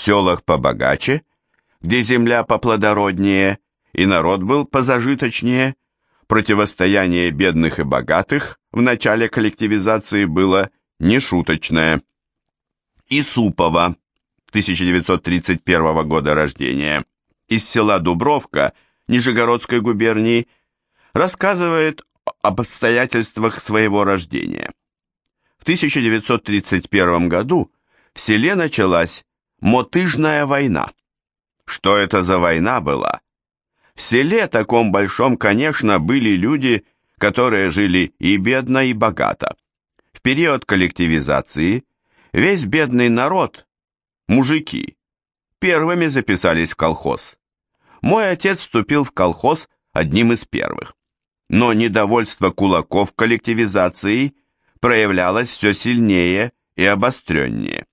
Селах побогаче, где земля поплодороднее и народ был позажиточнее, противостояние бедных и богатых в начале коллективизации было нешуточное. Исупова, 1931 года рождения, из села Дубровка, Нижегородской губернии, рассказывает об обстоятельствах своего рождения. В 1931 году в селе началась мотыжная война. Что это за война была? В селе таком большом, конечно, были люди, которые жили и бедно, и богато. В период коллективизации весь бедный народ, мужики, первыми записались в колхоз. Мой отец вступил в колхоз одним из первых. Но недовольство кулаков коллективизацией проявлялось все сильнее и обостреннее.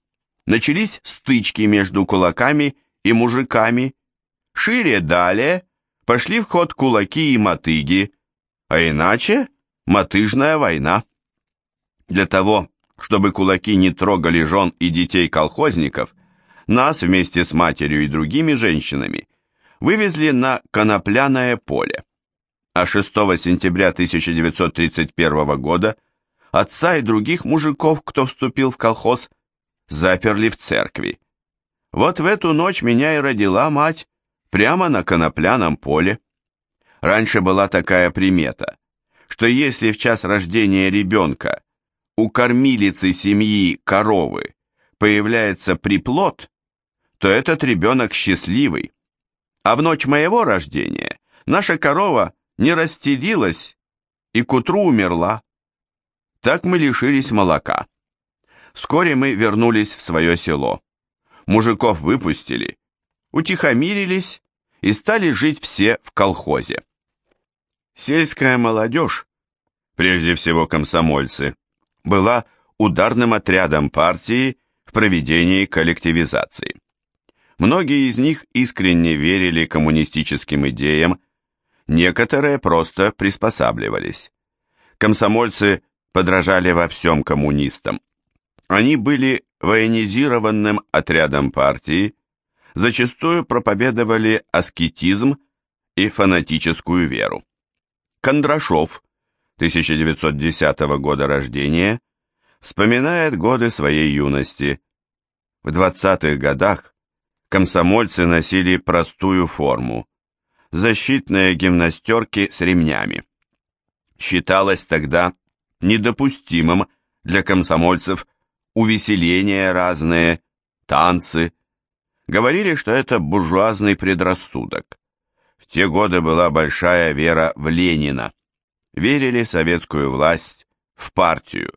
Начались стычки между кулаками и мужиками. Шире далее пошли в ход кулаки и мотыги, а иначе мотыжная война. Для того, чтобы кулаки не трогали жен и детей колхозников, нас вместе с матерью и другими женщинами вывезли на конопляное поле. А 6 сентября 1931 года отца и других мужиков, кто вступил в колхоз, заперли в церкви. Вот в эту ночь меня и родила мать прямо на конопляном поле. Раньше была такая примета, что если в час рождения ребенка у кормилицы семьи коровы появляется приплод, то этот ребенок счастливый. А в ночь моего рождения наша корова не расстелилась и к утру умерла. Так мы лишились молока. Вскоре мы вернулись в свое село. Мужиков выпустили, утихомирились и стали жить все в колхозе. Сельская молодежь, прежде всего комсомольцы, была ударным отрядом партии в проведении коллективизации. Многие из них искренне верили коммунистическим идеям, некоторые просто приспосабливались. Комсомольцы подражали во всем коммунистам. Они были военизированным отрядом партии, зачастую проповедовали аскетизм и фанатическую веру. Кондрашов, 1910 года рождения, вспоминает годы своей юности. В 20-х годах комсомольцы носили простую форму, защитные гимнастерки с ремнями. Считалось тогда недопустимым для комсомольцев увеселения разные, танцы. Говорили, что это буржуазный предрассудок. В те годы была большая вера в Ленина. Верили в советскую власть, в партию.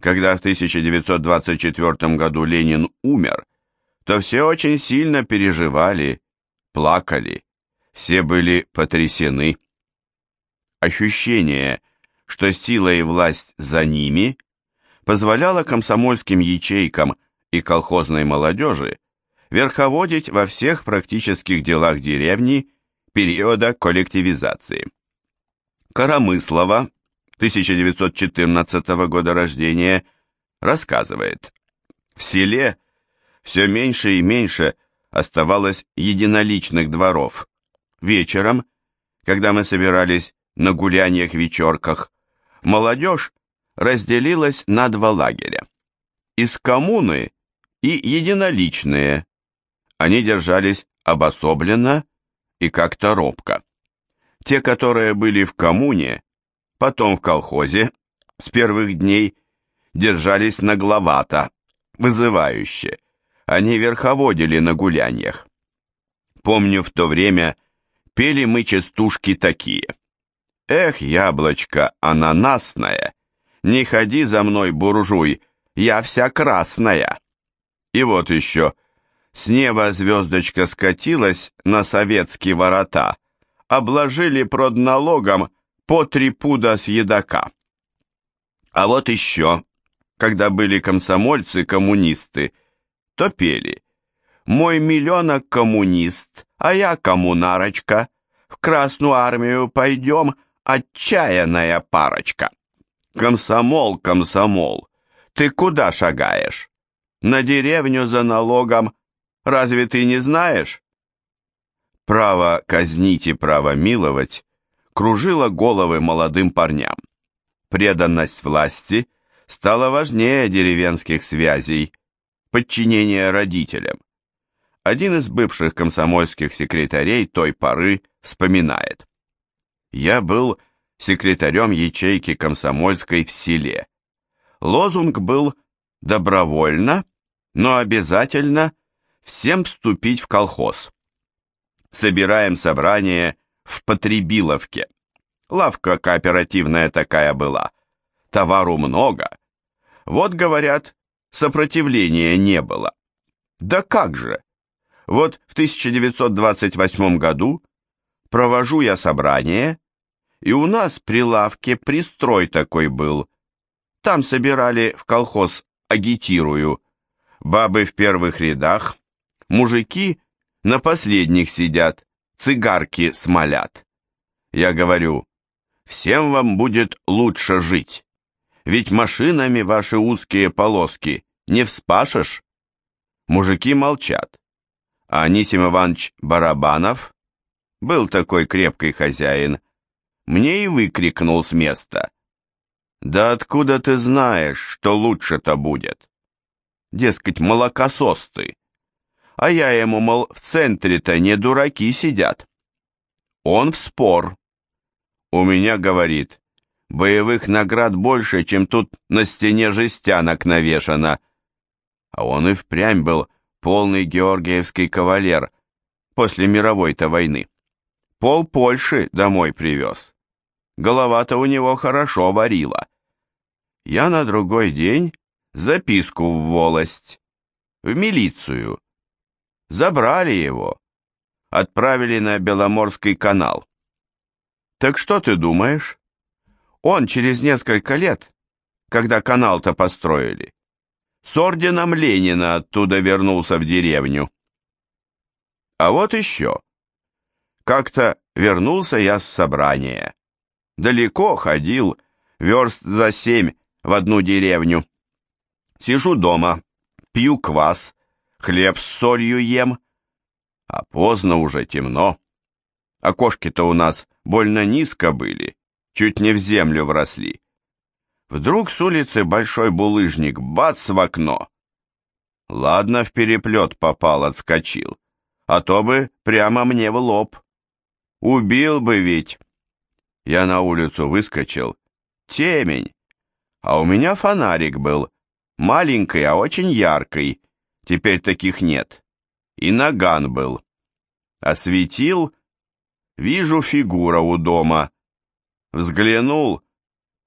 Когда в 1924 году Ленин умер, то все очень сильно переживали, плакали. Все были потрясены. Ощущение, что сила и власть за ними – позволяло комсомольским ячейкам и колхозной молодежи верховодить во всех практических делах деревни периода коллективизации. Коромыслова, 1914 года рождения, рассказывает, в селе все меньше и меньше оставалось единоличных дворов. Вечером, когда мы собирались на гуляниях-вечерках, молодежь разделилась на два лагеря. Из коммуны и единоличные. Они держались обособленно и как-то робко. Те, которые были в коммуне, потом в колхозе, с первых дней держались нагловато, вызывающе. Они верховодили на гуляньях. Помню, в то время пели мы частушки такие. «Эх, яблочко ананасное, «Не ходи за мной, буржуй, я вся красная». И вот еще. С неба звездочка скатилась на советские ворота. Обложили продналогом по три пуда с едока. А вот еще, когда были комсомольцы-коммунисты, то пели. «Мой миллионок коммунист, а я коммунарочка. В Красную армию пойдем, отчаянная парочка». Комсомол, комсомол, ты куда шагаешь? На деревню за налогом, Разве ты не знаешь? Право казнить и право миловать кружило головы молодым парням. Преданность власти стала важнее деревенских связей, подчинения родителям. Один из бывших комсомольских секретарей той поры вспоминает. «Я был секретарем ячейки комсомольской в селе. Лозунг был «добровольно, но обязательно всем вступить в колхоз». Собираем собрание в Потребиловке. Лавка кооперативная такая была. Товару много. Вот, говорят, сопротивления не было. Да как же? Вот в 1928 году провожу я собрание, и у нас при лавке пристрой такой был. Там собирали в колхоз агитирую. Бабы в первых рядах, мужики на последних сидят, цигарки смолят. Я говорю, всем вам будет лучше жить, ведь машинами ваши узкие полоски не вспашешь. Мужики молчат. А Анисим Иванович Барабанов, был такой крепкий хозяин, мне и выкрикнул с места. «Да откуда ты знаешь, что лучше-то будет?» Дескать, молокосос ты. А я ему, мол, в центре-то не дураки сидят. Он в спор. У меня, говорит, боевых наград больше, чем тут на стене жестянок навешано. А он и впрямь был полный георгиевский кавалер после мировой-то войны. Пол Польши домой привез. Голова-то у него хорошо варила. Я на другой день записку в волость, в милицию. Забрали его, отправили на Беломорский канал. Так что ты думаешь? Он через несколько лет, когда канал-то построили, с орденом Ленина оттуда вернулся в деревню. А вот еще. Как-то вернулся я с собрания. Далеко ходил, верст за семь в одну деревню. Сижу дома, пью квас, хлеб с солью ем, а поздно уже темно. Окошки-то у нас больно низко были, чуть не в землю вросли. Вдруг с улицы большой булыжник, бац в окно. Ладно, в переплет попал, отскочил, а то бы прямо мне в лоб. Убил бы ведь. Я на улицу выскочил. Темень. А у меня фонарик был. Маленький, а очень яркий. Теперь таких нет. И наган был. Осветил. Вижу фигура у дома. Взглянул.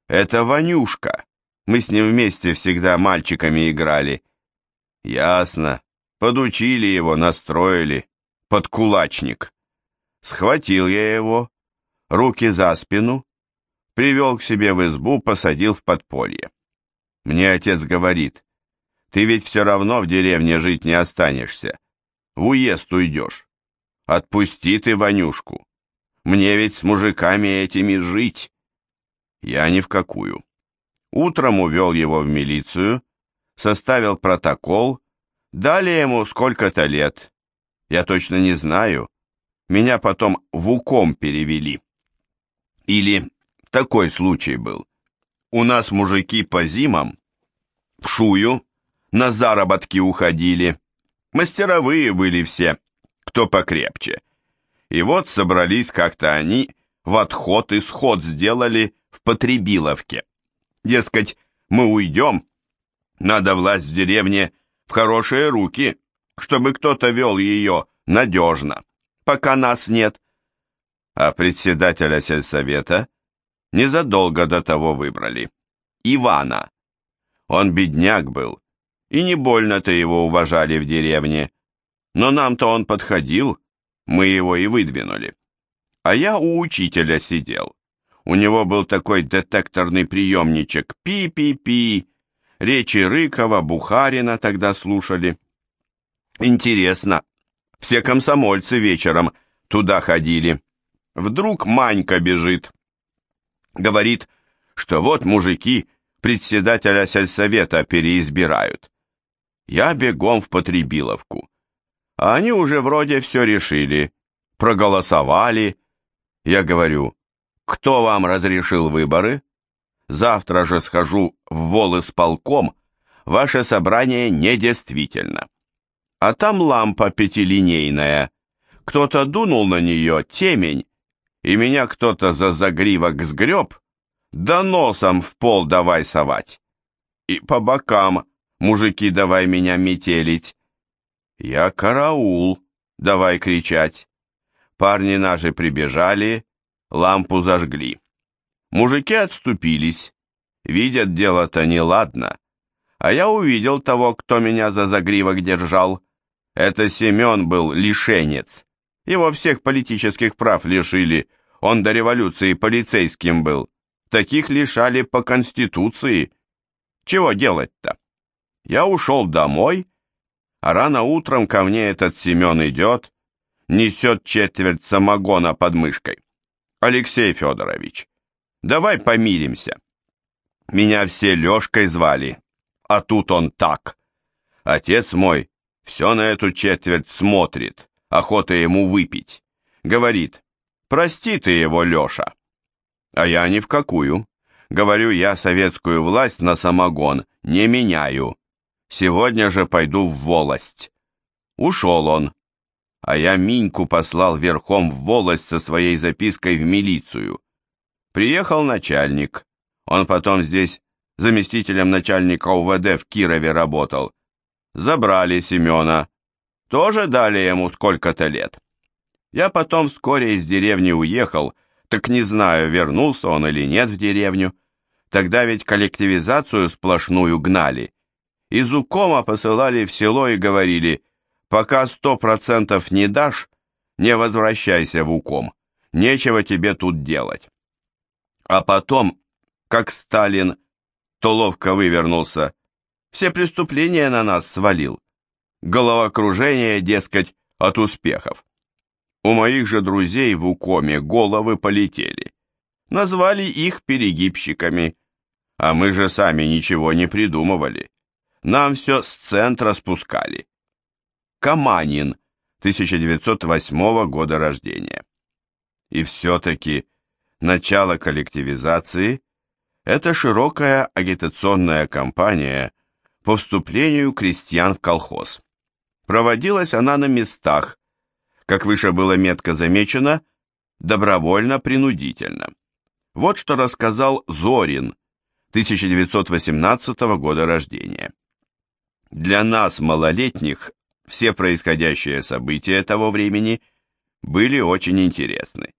Это Ванюшка. Мы с ним вместе всегда мальчиками играли. Ясно. Подучили его, настроили. Под кулачник. Схватил я его. Руки за спину. Привел к себе в избу, посадил в подполье. Мне отец говорит, ты ведь все равно в деревне жить не останешься. В уезд уйдешь. Отпусти ты Ванюшку. Мне ведь с мужиками этими жить. Я ни в какую. Утром увел его в милицию, составил протокол, дали ему сколько-то лет. Я точно не знаю. Меня потом в УКОМ перевели. Или такой случай был. У нас мужики по зимам в шую на заработки уходили. Мастеровые были все, кто покрепче. И вот собрались как-то они в отход и сход сделали в Потребиловке. Дескать, мы уйдем, надо власть в деревне в хорошие руки, чтобы кто-то вел ее надежно, пока нас нет. А председателя сельсовета незадолго до того выбрали. Ивана. Он бедняк был, и не больно-то его уважали в деревне. Но нам-то он подходил, мы его и выдвинули. А я у учителя сидел. У него был такой детекторный приемничек «пи-пи-пи». Речи Рыкова, Бухарина тогда слушали. Интересно, все комсомольцы вечером туда ходили. Вдруг Манька бежит. Говорит, что вот мужики председателя сельсовета переизбирают. Я бегом в Потребиловку. А они уже вроде все решили, проголосовали. Я говорю, кто вам разрешил выборы? Завтра же схожу в волисполком, ваше собрание недействительно. А там лампа пятилинейная. Кто-то дунул на нее, темень, и меня кто-то за загривок сгреб, да носом в пол давай совать. И по бокам, мужики, давай меня метелить. Я караул, давай кричать. Парни наши прибежали, лампу зажгли. Мужики отступились, видят, дело-то неладно. А я увидел того, кто меня за загривок держал. Это Семен был лишенец. Его всех политических прав лишили. Он до революции полицейским был. Таких лишали по Конституции. Чего делать-то? Я ушел домой, а рано утром ко мне этот Семен идет, несет четверть самогона под мышкой. Алексей Федорович, давай помиримся. Меня все Лешкой звали, а тут он так. Отец мой все на эту четверть смотрит, охота ему выпить. Говорит, прости ты его, Леша. А я ни в какую. Говорю, я советскую власть на самогон не меняю. Сегодня же пойду в волость. Ушел он, а я Миньку послал верхом в волость со своей запиской в милицию. Приехал начальник. Он потом здесь заместителем начальника УВД в Кирове работал. Забрали Семена. Тоже дали ему сколько-то лет. Я потом вскоре из деревни уехал, так не знаю, вернулся он или нет в деревню. Тогда ведь коллективизацию сплошную гнали. Из укома посылали в село и говорили – Пока сто процентов не дашь, не возвращайся в уком. Нечего тебе тут делать. А потом, как Сталин то ловко вывернулся, все преступления на нас свалил. Головокружение, дескать, от успехов. У моих же друзей в Укоме головы полетели. Назвали их перегибщиками. А мы же сами ничего не придумывали. Нам все с центра спускали. Каманин, 1908 года рождения. И все-таки начало коллективизации – это широкая агитационная кампания по вступлению крестьян в колхоз. Проводилась она на местах, как выше было метко замечено, добровольно-принудительно. Вот что рассказал Зорин, 1918 года рождения. Для нас, малолетних, все происходящие события того времени были очень интересны.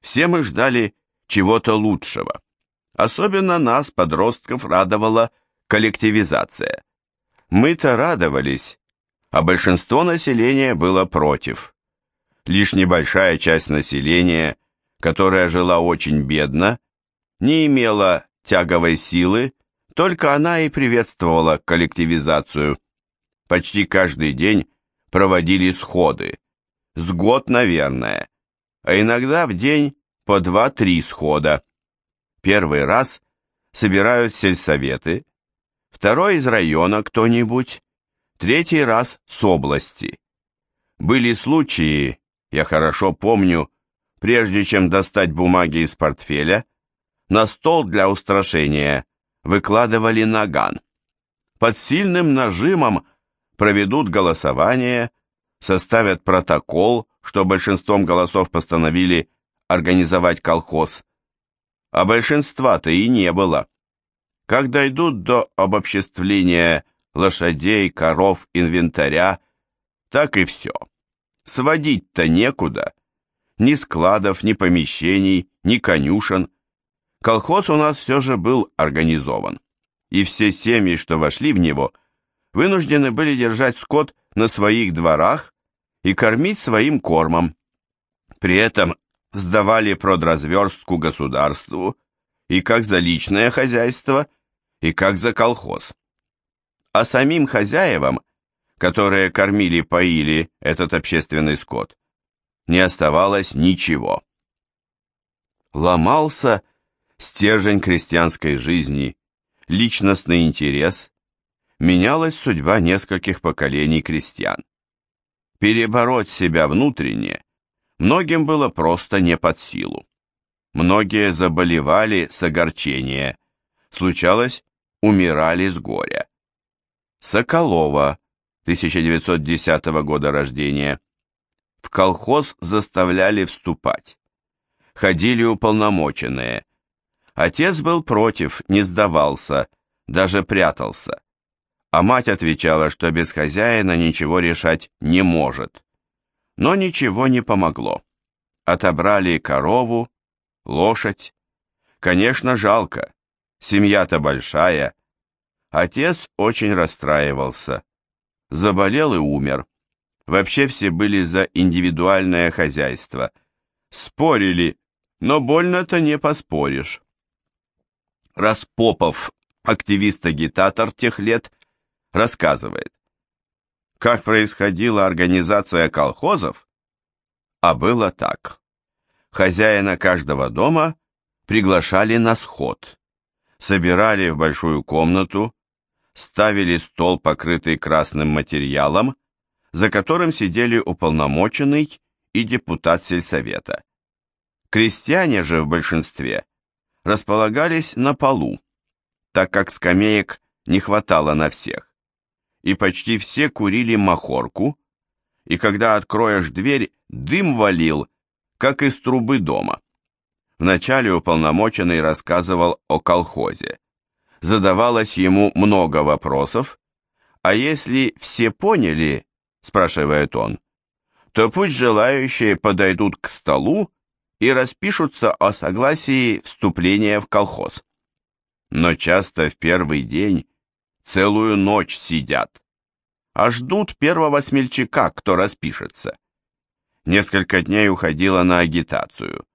Все мы ждали чего-то лучшего. Особенно нас, подростков, радовала коллективизация. Мы-то радовались, а большинство населения было против. Лишь небольшая часть населения, которая жила очень бедно, не имела тяговой силы, только она и приветствовала коллективизацию почти каждый день проводили сходы. С год, наверное, а иногда в день по два-три схода. Первый раз собирают сельсоветы, второй из района кто-нибудь, третий раз с области. Были случаи, я хорошо помню, прежде чем достать бумаги из портфеля, на стол для устрашения выкладывали наган. Под сильным нажимом проведут голосование, составят протокол, что большинством голосов постановили организовать колхоз. А большинства-то и не было. Как дойдут до обобществления лошадей, коров, инвентаря, так и все. Сводить-то некуда. Ни складов, ни помещений, ни конюшен. Колхоз у нас все же был организован. И все семьи, что вошли в него, вынуждены были держать скот на своих дворах и кормить своим кормом. При этом сдавали продразверстку государству и как за личное хозяйство, и как за колхоз. А самим хозяевам, которые кормили-поили этот общественный скот, не оставалось ничего. Ломался стержень крестьянской жизни, личностный интерес, менялась судьба нескольких поколений крестьян. Перебороть себя внутренне многим было просто не под силу. Многие заболевали с огорчения, случалось, умирали с горя. Соколова, 1910 года рождения. В колхоз заставляли вступать. Ходили уполномоченные. Отец был против, не сдавался, даже прятался. А мать отвечала, что без хозяина ничего решать не может. Но ничего не помогло. Отобрали корову, лошадь. Конечно, жалко. Семья-то большая. Отец очень расстраивался. Заболел и умер. Вообще все были за индивидуальное хозяйство. Спорили, но больно-то не поспоришь. Распопов, активист-агитатор тех лет, рассказывает, как происходила организация колхозов, а было так. Хозяина каждого дома приглашали на сход, собирали в большую комнату, ставили стол, покрытый красным материалом, за которым сидели уполномоченный и депутат сельсовета. Крестьяне же в большинстве располагались на полу, так как скамеек не хватало на всех. И почти все курили махорку, и когда откроешь дверь, дым валил, как из трубы дома. Вначале уполномоченный рассказывал о колхозе. Задавалось ему много вопросов, а если все поняли, спрашивает он, то пусть желающие подойдут к столу и распишутся о согласии вступления в колхоз. Но часто в первый день целую ночь сидят, а ждут первого смельчака, кто распишется. Несколько дней уходило на агитацию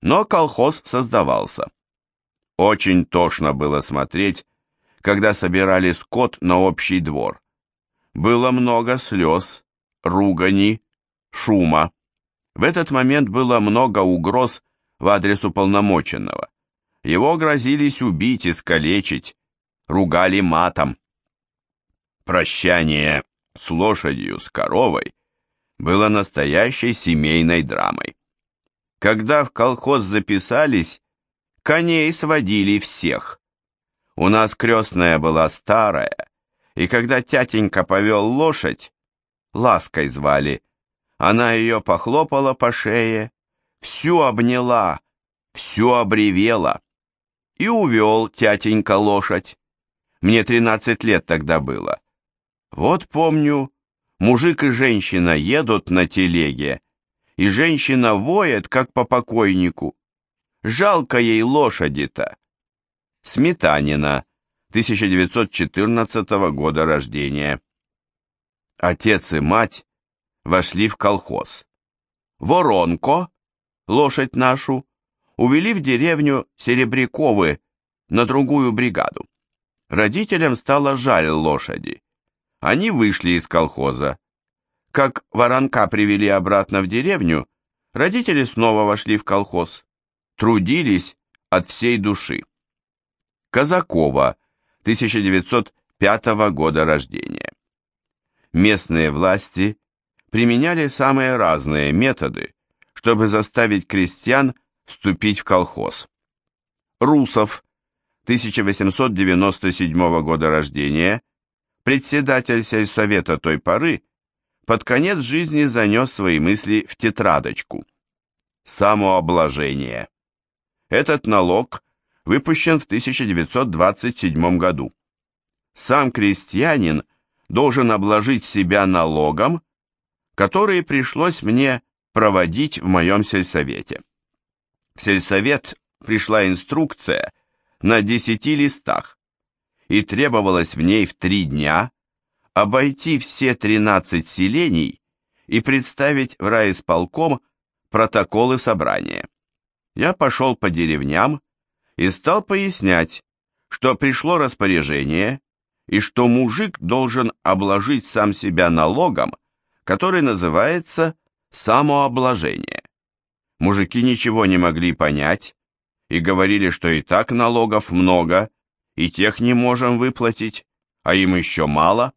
но колхоз создавался. Очень тошно было смотреть, когда собирали скот на общий двор. Было много слез, ругани, шума. В этот момент было много угроз в адрес уполномоченного. Его грозились убить, искалечить, ругали матом. Прощание с лошадью, с коровой было настоящей семейной драмой. Когда в колхоз записались, коней сводили всех. У нас крестная была старая, и когда тятенька повел лошадь, лаской звали, она ее похлопала по шее, всю обняла, всю обревела, и увел тятенька лошадь. Мне тринадцать лет тогда было. Вот помню, мужик и женщина едут на телеге, и женщина воет, как по покойнику. Жалко ей лошади-то. Сметанина, 1914 года рождения. Отец и мать вошли в колхоз. Воронко, лошадь нашу, увели в деревню Серебряковы на другую бригаду. Родителям стало жаль лошади. Они вышли из колхоза. Как воронка привели обратно в деревню, родители снова вошли в колхоз. Трудились от всей души. Казакова, 1905 года рождения. Местные власти применяли самые разные методы, чтобы заставить крестьян вступить в колхоз. Русов, 1897 года рождения, председатель сельсовета той поры, под конец жизни занес свои мысли в тетрадочку. Самообложение. Этот налог выпущен в 1927 году. Сам крестьянин должен обложить себя налогом, который пришлось мне проводить в моем сельсовете. В сельсовет пришла инструкция на 10 листах, и требовалось в ней в три дня обойти все 13 селений и представить в райисполком протоколы собрания. Я пошел по деревням и стал пояснять, что пришло распоряжение и что мужик должен обложить сам себя налогом, который называется самообложение. Мужики ничего не могли понять и говорили, что и так налогов много, и тех не можем выплатить, а им еще мало.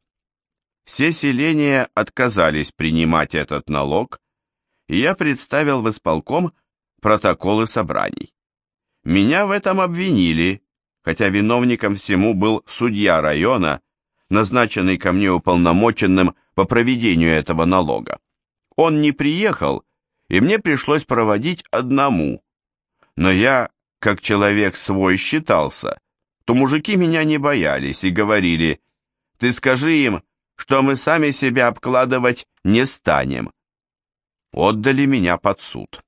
Все селения отказались принимать этот налог, и я представил в исполком протоколы собраний. Меня в этом обвинили, хотя виновником всему был судья района, назначенный ко мне уполномоченным по проведению этого налога. Он не приехал, и мне пришлось проводить одному. Но я, как человек свой, считался, то мужики меня не боялись и говорили, «Ты скажи им, что мы сами себя обкладывать не станем». Отдали меня под суд.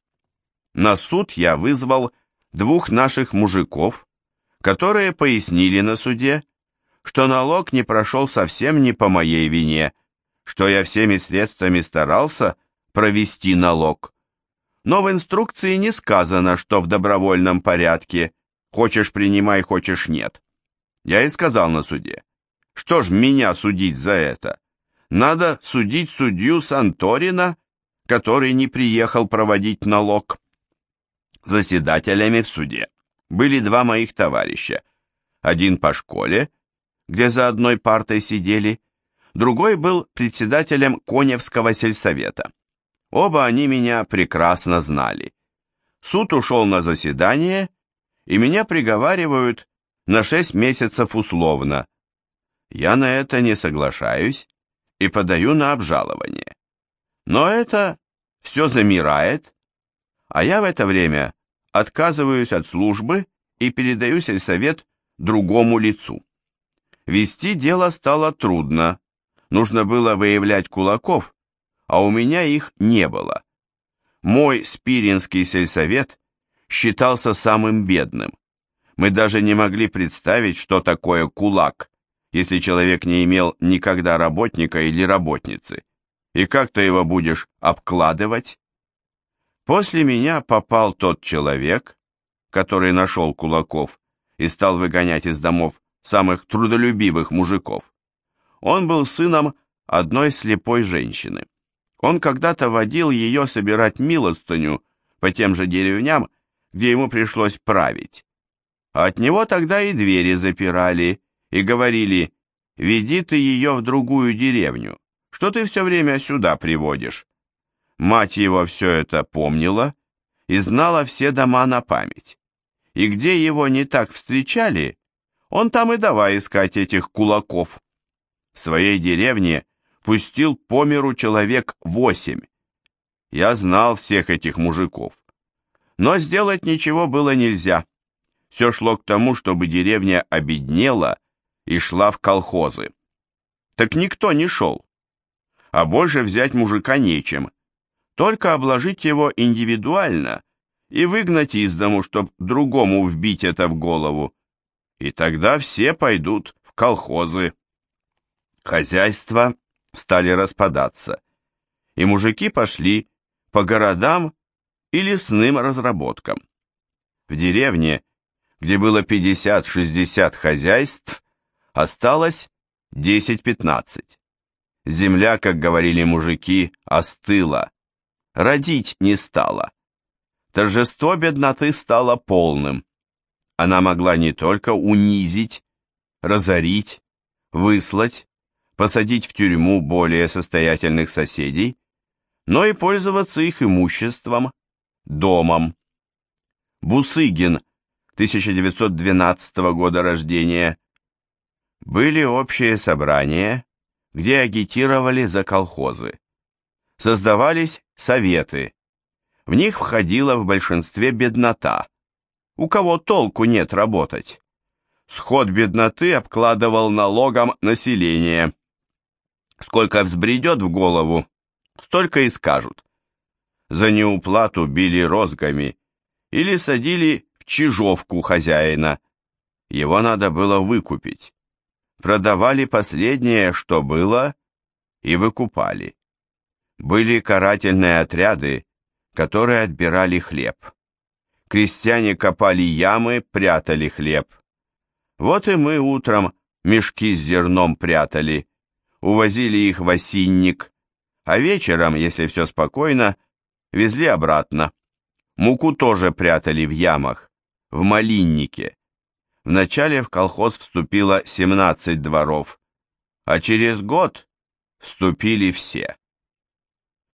На суд я вызвал двух наших мужиков, которые пояснили на суде, что налог не прошел совсем не по моей вине, что я всеми средствами старался провести налог. Но в инструкции не сказано, что в добровольном порядке хочешь принимай, хочешь нет. Я и сказал на суде, что ж меня судить за это? Надо судить судью Санторина, который не приехал проводить налог. Заседателями в суде были два моих товарища. Один по школе, где за одной партой сидели, другой был председателем Коневского сельсовета. Оба они меня прекрасно знали. Суд ушел на заседание, и меня приговаривают на шесть месяцев условно. Я на это не соглашаюсь и подаю на обжалование. Но это все замирает, а я в это время отказываюсь от службы и передаю сельсовет другому лицу. Вести дело стало трудно, нужно было выявлять кулаков, а у меня их не было. Мой спиринский сельсовет считался самым бедным. Мы даже не могли представить, что такое кулак, если человек не имел никогда работника или работницы. И как ты его будешь обкладывать? После меня попал тот человек, который нашел кулаков и стал выгонять из домов самых трудолюбивых мужиков. Он был сыном одной слепой женщины. Он когда-то водил ее собирать милостыню по тем же деревням, где ему пришлось править. От него тогда и двери запирали и говорили, «Веди ты ее в другую деревню, что ты все время сюда приводишь?» Мать его все это помнила и знала все дома на память. И где его не так встречали, он там и давай искать этих кулаков. В своей деревне пустил по миру человек восемь. Я знал всех этих мужиков. Но сделать ничего было нельзя. Все шло к тому, чтобы деревня обеднела и шла в колхозы. Так никто не шел. А больше взять мужика нечем. Только обложить его индивидуально и выгнать из дому, чтоб другому вбить это в голову и тогда все пойдут в колхозы. Хозяйства стали распадаться, и мужики пошли по городам и лесным разработкам. В деревне, где было 50-60 хозяйств, осталось 10-15. Земля, как говорили мужики, остыла, родить не стала. Торжество бедноты стало полным. Она могла не только унизить, разорить, выслать, посадить в тюрьму более состоятельных соседей, но и пользоваться их имуществом, домом. Бусыгин, 1912 года рождения. Были общие собрания, где агитировали за колхозы. Создавались советы. В них входила в большинстве беднота, у кого толку нет работать. Сход бедноты обкладывал налогом население. Сколько взбредет в голову, столько и скажут. За неуплату били розгами или садили в чижовку хозяина. Его надо было выкупить. Продавали последнее, что было, и выкупали. Были карательные отряды, которые отбирали хлеб. Крестьяне копали ямы, прятали хлеб. Вот и мы утром мешки с зерном прятали, увозили их в осинник, а вечером, если все спокойно, везли обратно. Муку тоже прятали в ямах, в малиннике. Вначале в колхоз вступило 17 дворов, а через год Вступили все.